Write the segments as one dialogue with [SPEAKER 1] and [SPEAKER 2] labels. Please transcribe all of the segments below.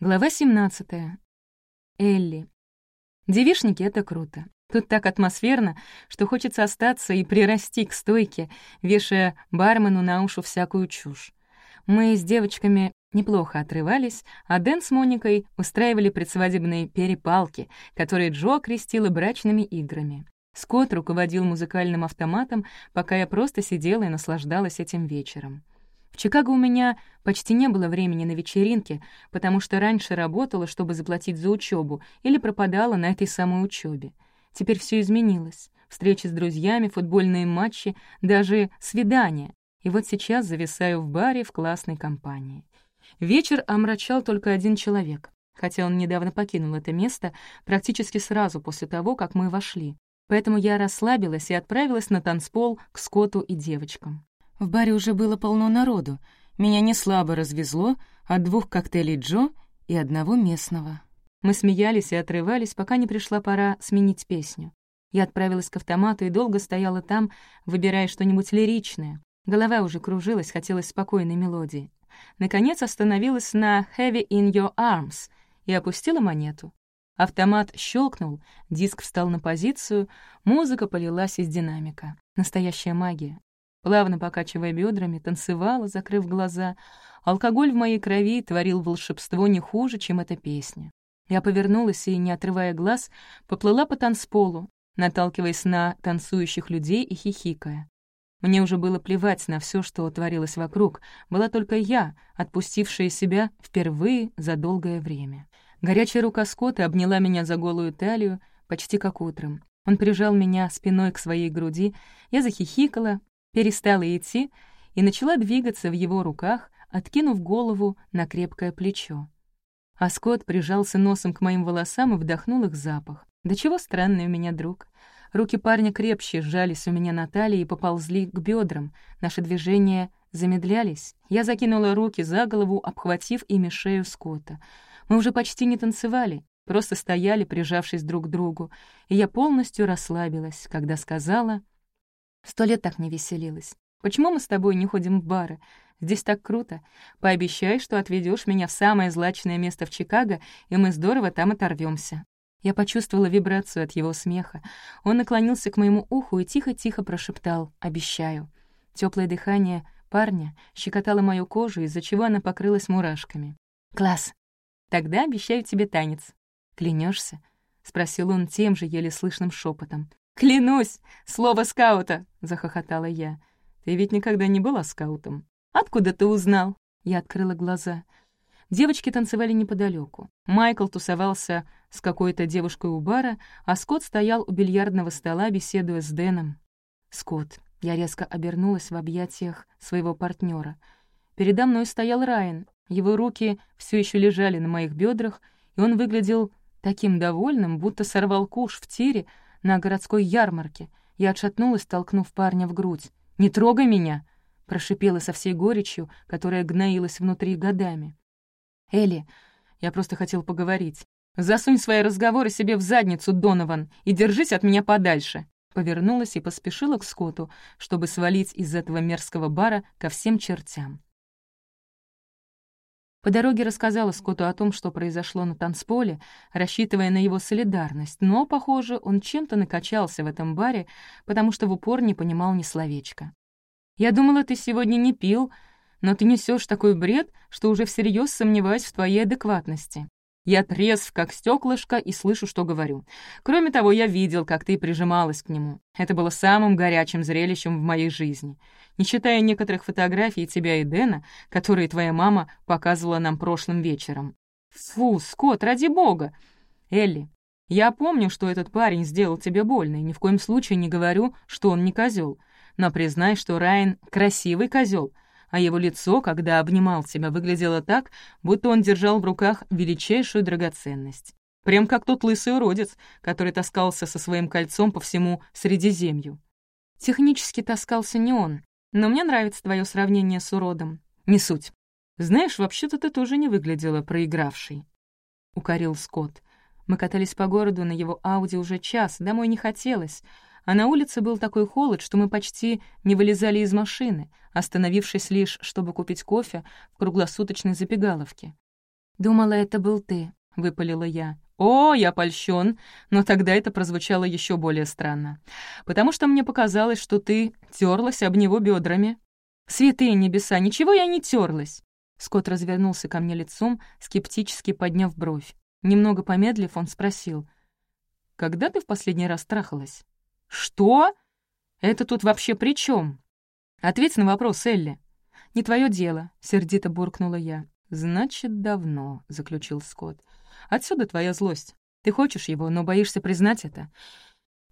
[SPEAKER 1] Глава 17. Элли. Девишники — это круто. Тут так атмосферно, что хочется остаться и прирасти к стойке, вешая бармену на уши всякую чушь. Мы с девочками неплохо отрывались, а Дэн с Моникой устраивали предсвадебные перепалки, которые Джо окрестила брачными играми. Скотт руководил музыкальным автоматом, пока я просто сидела и наслаждалась этим вечером. В Чикаго у меня почти не было времени на вечеринки, потому что раньше работала, чтобы заплатить за учебу, или пропадала на этой самой учебе. Теперь все изменилось. Встречи с друзьями, футбольные матчи, даже свидания. И вот сейчас зависаю в баре в классной компании. Вечер омрачал только один человек, хотя он недавно покинул это место практически сразу после того, как мы вошли. Поэтому я расслабилась и отправилась на танцпол к Скотту и девочкам. В баре уже было полно народу. Меня не слабо развезло от двух коктейлей Джо и одного местного. Мы смеялись и отрывались, пока не пришла пора сменить песню. Я отправилась к автомату и долго стояла там, выбирая что-нибудь лиричное. Голова уже кружилась, хотелось спокойной мелодии. Наконец остановилась на «Heavy in your arms» и опустила монету. Автомат щелкнул, диск встал на позицию, музыка полилась из динамика. Настоящая магия. Плавно покачивая бедрами, танцевала, закрыв глаза. Алкоголь в моей крови творил волшебство не хуже, чем эта песня. Я повернулась и, не отрывая глаз, поплыла по танцполу, наталкиваясь на танцующих людей и хихикая. Мне уже было плевать на все, что творилось вокруг, была только я, отпустившая себя впервые за долгое время. Горячая рука Скотта обняла меня за голую талию, почти как утром. Он прижал меня спиной к своей груди, я захихикала, перестала идти и начала двигаться в его руках, откинув голову на крепкое плечо. А Скотт прижался носом к моим волосам и вдохнул их запах. Да чего странный у меня друг. Руки парня крепче сжались у меня на талии и поползли к бедрам. Наши движения замедлялись. Я закинула руки за голову, обхватив ими шею Скотта. Мы уже почти не танцевали, просто стояли, прижавшись друг к другу, и я полностью расслабилась, когда сказала... Сто лет так не веселилась. Почему мы с тобой не ходим в бары? Здесь так круто. Пообещай, что отведешь меня в самое злачное место в Чикаго, и мы здорово там оторвемся. Я почувствовала вибрацию от его смеха. Он наклонился к моему уху и тихо-тихо прошептал «Обещаю». Теплое дыхание парня щекотало мою кожу, из-за чего она покрылась мурашками. «Класс! Тогда обещаю тебе танец. Клянешься? спросил он тем же еле слышным шепотом. «Клянусь! Слово скаута!» — захохотала я. «Ты ведь никогда не была скаутом?» «Откуда ты узнал?» Я открыла глаза. Девочки танцевали неподалеку. Майкл тусовался с какой-то девушкой у бара, а Скотт стоял у бильярдного стола, беседуя с Дэном. «Скотт». Я резко обернулась в объятиях своего партнера. Передо мной стоял Райан. Его руки все еще лежали на моих бедрах, и он выглядел таким довольным, будто сорвал куш в тире на городской ярмарке. Я отшатнулась, толкнув парня в грудь. «Не трогай меня!» прошипела со всей горечью, которая гноилась внутри годами. «Элли, я просто хотел поговорить. Засунь свои разговоры себе в задницу, Донован, и держись от меня подальше!» Повернулась и поспешила к Скотту, чтобы свалить из этого мерзкого бара ко всем чертям. По дороге рассказала Скотту о том, что произошло на танцполе, рассчитывая на его солидарность, но, похоже, он чем-то накачался в этом баре, потому что в упор не понимал ни словечка. Я думала, ты сегодня не пил, но ты несешь такой бред, что уже всерьез сомневаюсь в твоей адекватности. Я трезв, как стеклышко, и слышу, что говорю. Кроме того, я видел, как ты прижималась к нему. Это было самым горячим зрелищем в моей жизни. Не считая некоторых фотографий тебя и Дэна, которые твоя мама показывала нам прошлым вечером. Фу, Скотт, ради бога! Элли, я помню, что этот парень сделал тебе больно, и ни в коем случае не говорю, что он не козел. Но признай, что Райан — красивый козел, а его лицо, когда обнимал тебя, выглядело так, будто он держал в руках величайшую драгоценность. Прям как тот лысый уродец, который таскался со своим кольцом по всему Средиземью. Технически таскался не он, но мне нравится твое сравнение с уродом. Не суть. Знаешь, вообще-то ты тоже не выглядела проигравшей. Укорил Скотт. Мы катались по городу на его Ауди уже час, домой не хотелось, а на улице был такой холод, что мы почти не вылезали из машины, остановившись лишь, чтобы купить кофе в круглосуточной забегаловке. «Думала, это был ты», — выпалила я. «О, я польщен, но тогда это прозвучало еще более странно, потому что мне показалось, что ты терлась об него бедрами. «Святые небеса, ничего я не терлась. Скотт развернулся ко мне лицом, скептически подняв бровь. Немного помедлив, он спросил. «Когда ты в последний раз трахалась?» «Что? Это тут вообще при чем? «Ответь на вопрос, Элли». «Не твое дело», — сердито буркнула я. «Значит, давно», — заключил Скотт. «Отсюда твоя злость. Ты хочешь его, но боишься признать это.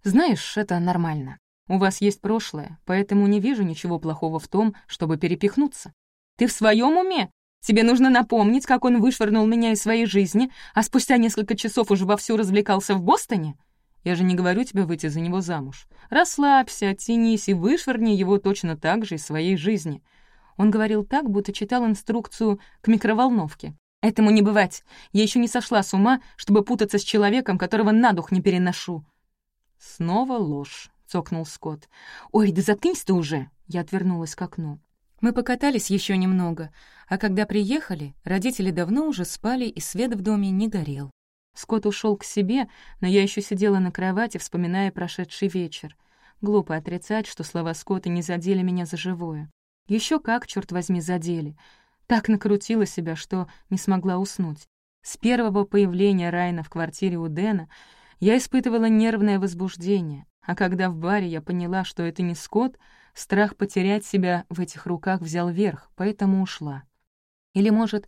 [SPEAKER 1] Знаешь, это нормально. У вас есть прошлое, поэтому не вижу ничего плохого в том, чтобы перепихнуться. Ты в своем уме? Тебе нужно напомнить, как он вышвырнул меня из своей жизни, а спустя несколько часов уже вовсю развлекался в Бостоне? Я же не говорю тебе выйти за него замуж. Расслабься, оттянись и вышвырни его точно так же из своей жизни». Он говорил так, будто читал инструкцию к микроволновке. «Этому не бывать. Я еще не сошла с ума, чтобы путаться с человеком, которого на дух не переношу». «Снова ложь», — цокнул Скотт. «Ой, да заткнись ты уже!» Я отвернулась к окну. Мы покатались еще немного, а когда приехали, родители давно уже спали, и свет в доме не горел. Скотт ушел к себе, но я еще сидела на кровати, вспоминая прошедший вечер. Глупо отрицать, что слова Скотта не задели меня за живое. Еще как, черт возьми, задели. Так накрутила себя, что не смогла уснуть. С первого появления Райна в квартире у Дэна я испытывала нервное возбуждение, а когда в баре я поняла, что это не Скотт, Страх потерять себя в этих руках взял верх, поэтому ушла. Или, может,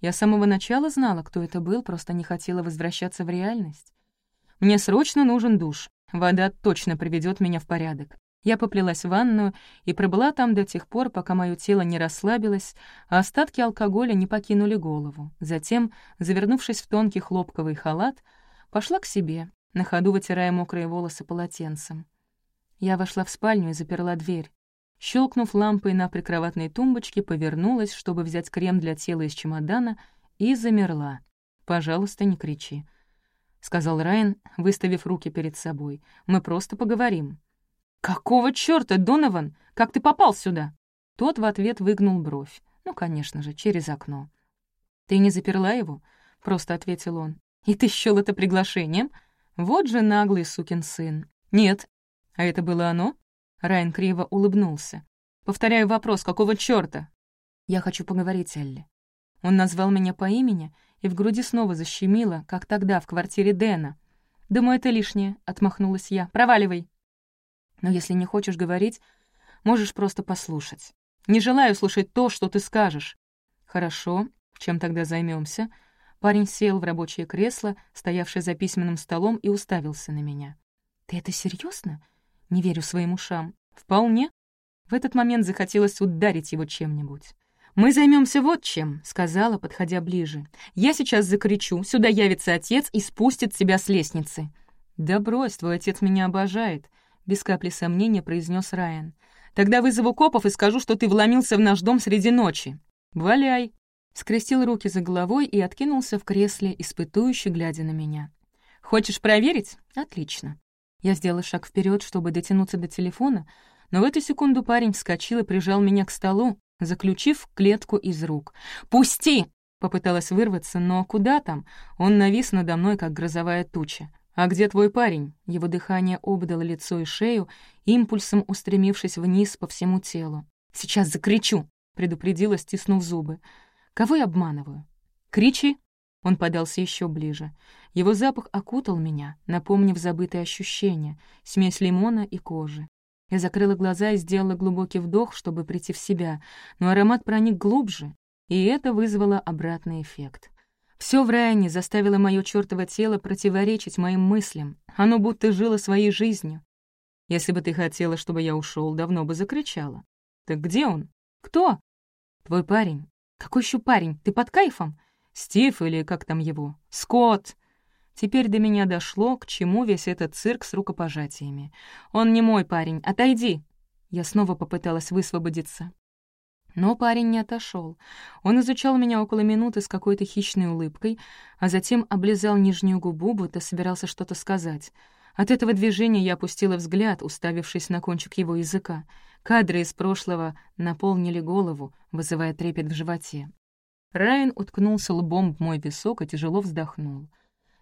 [SPEAKER 1] я с самого начала знала, кто это был, просто не хотела возвращаться в реальность? Мне срочно нужен душ. Вода точно приведет меня в порядок. Я поплелась в ванную и пробыла там до тех пор, пока мое тело не расслабилось, а остатки алкоголя не покинули голову. Затем, завернувшись в тонкий хлопковый халат, пошла к себе, на ходу вытирая мокрые волосы полотенцем. Я вошла в спальню и заперла дверь. Щелкнув лампой на прикроватной тумбочке, повернулась, чтобы взять крем для тела из чемодана, и замерла. «Пожалуйста, не кричи», — сказал Райан, выставив руки перед собой. «Мы просто поговорим». «Какого чёрта, Донован? Как ты попал сюда?» Тот в ответ выгнул бровь. Ну, конечно же, через окно. «Ты не заперла его?» — просто ответил он. «И ты счёл это приглашением? Вот же наглый сукин сын. Нет, «А это было оно?» Райан криво улыбнулся. «Повторяю вопрос, какого чёрта?» «Я хочу поговорить, Элли». Он назвал меня по имени, и в груди снова защемило, как тогда в квартире Дэна. «Думаю, это лишнее», — отмахнулась я. «Проваливай». «Но если не хочешь говорить, можешь просто послушать. Не желаю слушать то, что ты скажешь». «Хорошо, чем тогда займемся? Парень сел в рабочее кресло, стоявшее за письменным столом, и уставился на меня. «Ты это серьезно? Не верю своим ушам. Вполне. В этот момент захотелось ударить его чем-нибудь. «Мы займемся вот чем», — сказала, подходя ближе. «Я сейчас закричу, сюда явится отец и спустит тебя с лестницы». «Да брось, твой отец меня обожает», — без капли сомнения произнес Райан. «Тогда вызову копов и скажу, что ты вломился в наш дом среди ночи». «Валяй», — скрестил руки за головой и откинулся в кресле, испытующе глядя на меня. «Хочешь проверить? Отлично. Я сделала шаг вперед, чтобы дотянуться до телефона, но в эту секунду парень вскочил и прижал меня к столу, заключив клетку из рук. «Пусти!» — попыталась вырваться, но куда там? Он навис надо мной, как грозовая туча. «А где твой парень?» Его дыхание обдало лицо и шею, импульсом устремившись вниз по всему телу. «Сейчас закричу!» — предупредила, стиснув зубы. «Кого я обманываю?» «Кричи!» Он подался еще ближе. Его запах окутал меня, напомнив забытые ощущения, смесь лимона и кожи. Я закрыла глаза и сделала глубокий вдох, чтобы прийти в себя, но аромат проник глубже, и это вызвало обратный эффект. Все в Райане заставило мое чёртово тело противоречить моим мыслям. Оно будто жило своей жизнью. Если бы ты хотела, чтобы я ушел, давно бы закричала. Так где он? Кто? Твой парень. Какой еще парень? Ты под кайфом? Стив или как там его? Скотт! Теперь до меня дошло, к чему весь этот цирк с рукопожатиями. «Он не мой парень, отойди!» Я снова попыталась высвободиться. Но парень не отошел. Он изучал меня около минуты с какой-то хищной улыбкой, а затем облизал нижнюю губу, будто собирался что-то сказать. От этого движения я опустила взгляд, уставившись на кончик его языка. Кадры из прошлого наполнили голову, вызывая трепет в животе. Райан уткнулся лбом в мой висок и тяжело вздохнул.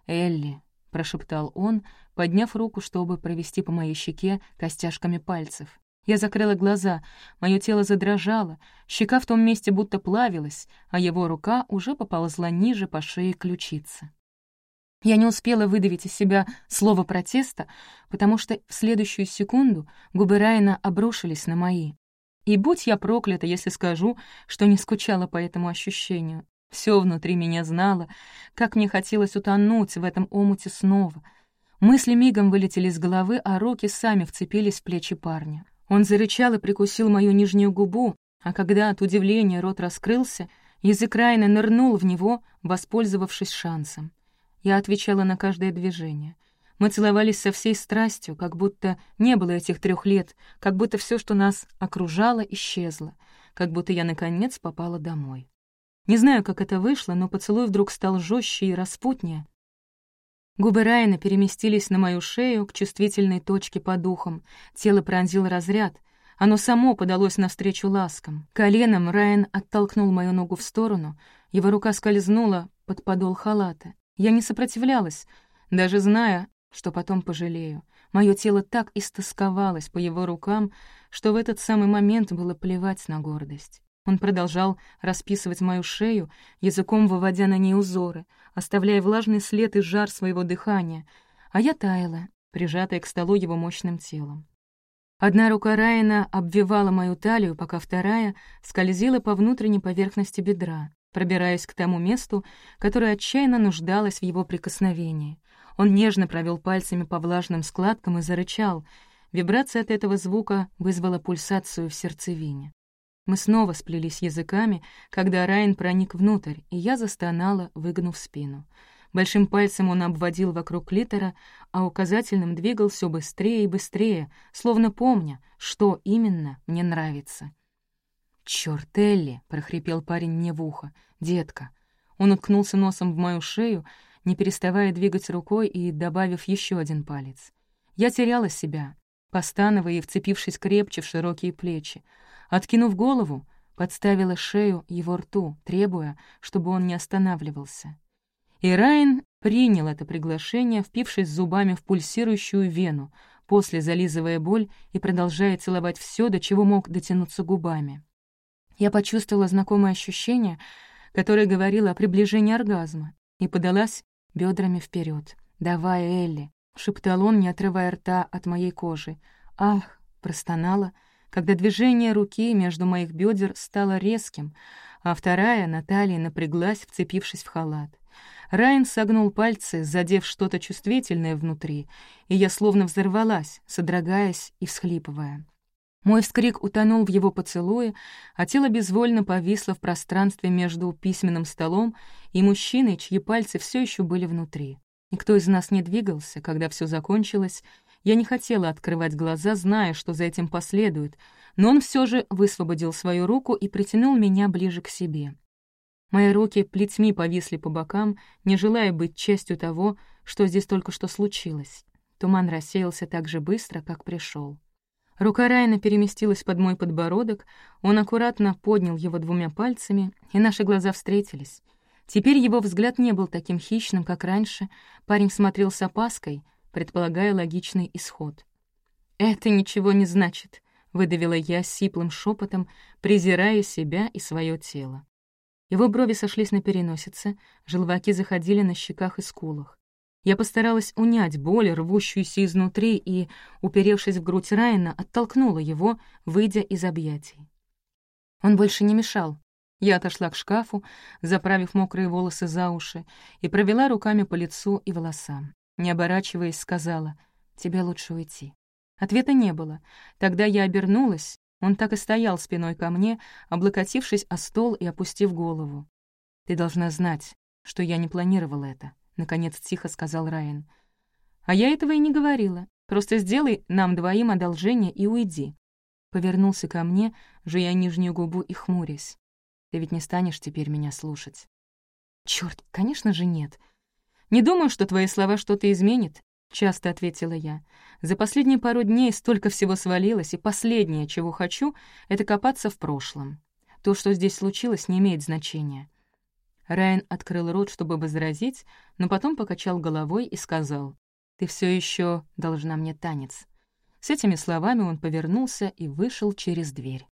[SPEAKER 1] «Элли», — прошептал он, подняв руку, чтобы провести по моей щеке костяшками пальцев. Я закрыла глаза, мое тело задрожало, щека в том месте будто плавилась, а его рука уже поползла ниже по шее ключицы. Я не успела выдавить из себя слово протеста, потому что в следующую секунду губы Райана обрушились на мои. И будь я проклята, если скажу, что не скучала по этому ощущению. Все внутри меня знало, как мне хотелось утонуть в этом омуте снова. Мысли мигом вылетели из головы, а руки сами вцепились в плечи парня. Он зарычал и прикусил мою нижнюю губу, а когда от удивления рот раскрылся, язык Райна нырнул в него, воспользовавшись шансом. Я отвечала на каждое движение. Мы целовались со всей страстью, как будто не было этих трех лет, как будто все, что нас окружало, исчезло, как будто я, наконец, попала домой. Не знаю, как это вышло, но поцелуй вдруг стал жестче и распутнее, Губы Райана переместились на мою шею к чувствительной точке по духам. Тело пронзил разряд. Оно само подалось навстречу ласкам. Коленом Райан оттолкнул мою ногу в сторону. Его рука скользнула под подол халата. Я не сопротивлялась, даже зная, что потом пожалею. Мое тело так истосковалось по его рукам, что в этот самый момент было плевать на гордость. Он продолжал расписывать мою шею, языком выводя на ней узоры, оставляя влажный след и жар своего дыхания, а я таяла, прижатая к столу его мощным телом. Одна рука Райана обвивала мою талию, пока вторая скользила по внутренней поверхности бедра, пробираясь к тому месту, которое отчаянно нуждалось в его прикосновении. Он нежно провел пальцами по влажным складкам и зарычал. Вибрация от этого звука вызвала пульсацию в сердцевине. Мы снова сплелись языками, когда Райан проник внутрь, и я застонала, выгнув спину. Большим пальцем он обводил вокруг клитора, а указательным двигал все быстрее и быстрее, словно помня, что именно мне нравится. «Чёрт, Элли!» — прохрипел парень мне в ухо. «Детка!» Он уткнулся носом в мою шею, не переставая двигать рукой и добавив еще один палец. Я теряла себя, постановая и вцепившись крепче в широкие плечи. Откинув голову, подставила шею его рту, требуя, чтобы он не останавливался. И Райан принял это приглашение, впившись зубами в пульсирующую вену, после зализывая боль и продолжая целовать все, до чего мог дотянуться губами. Я почувствовала знакомое ощущение, которое говорило о приближении оргазма, и подалась бедрами вперед. «Давай, Элли», — шептал он, не отрывая рта от моей кожи. «Ах!» — простонала — когда движение руки между моих бедер стало резким, а вторая, Наталья, напряглась, вцепившись в халат. Райан согнул пальцы, задев что-то чувствительное внутри, и я словно взорвалась, содрогаясь и всхлипывая. Мой вскрик утонул в его поцелуе, а тело безвольно повисло в пространстве между письменным столом и мужчиной, чьи пальцы все еще были внутри. Никто из нас не двигался, когда все закончилось, я не хотела открывать глаза, зная, что за этим последует, но он все же высвободил свою руку и притянул меня ближе к себе. Мои руки плетьми повисли по бокам, не желая быть частью того, что здесь только что случилось. Туман рассеялся так же быстро, как пришел. Рука Райана переместилась под мой подбородок, он аккуратно поднял его двумя пальцами, и наши глаза встретились. Теперь его взгляд не был таким хищным, как раньше, парень смотрел с опаской — предполагая логичный исход. «Это ничего не значит», — выдавила я сиплым шепотом, презирая себя и свое тело. Его брови сошлись на переносице, желваки заходили на щеках и скулах. Я постаралась унять боль, рвущуюся изнутри, и, уперевшись в грудь Райана, оттолкнула его, выйдя из объятий. Он больше не мешал. Я отошла к шкафу, заправив мокрые волосы за уши, и провела руками по лицу и волосам. Не оборачиваясь, сказала, «Тебе лучше уйти». Ответа не было. Тогда я обернулась. Он так и стоял спиной ко мне, облокотившись о стол и опустив голову. «Ты должна знать, что я не планировала это», — наконец тихо сказал Райан. «А я этого и не говорила. Просто сделай нам двоим одолжение и уйди». Повернулся ко мне, жуя нижнюю губу и хмурясь. «Ты ведь не станешь теперь меня слушать?» «Чёрт, конечно же нет. Не думаю, что твои слова что-то изменят. — часто ответила я. «За последние пару дней столько всего свалилось, и последнее, чего хочу, — это копаться в прошлом. То, что здесь случилось, не имеет значения». Райан открыл рот, чтобы возразить, но потом покачал головой и сказал, «Ты все еще должна мне танец». С этими словами он повернулся и вышел через дверь.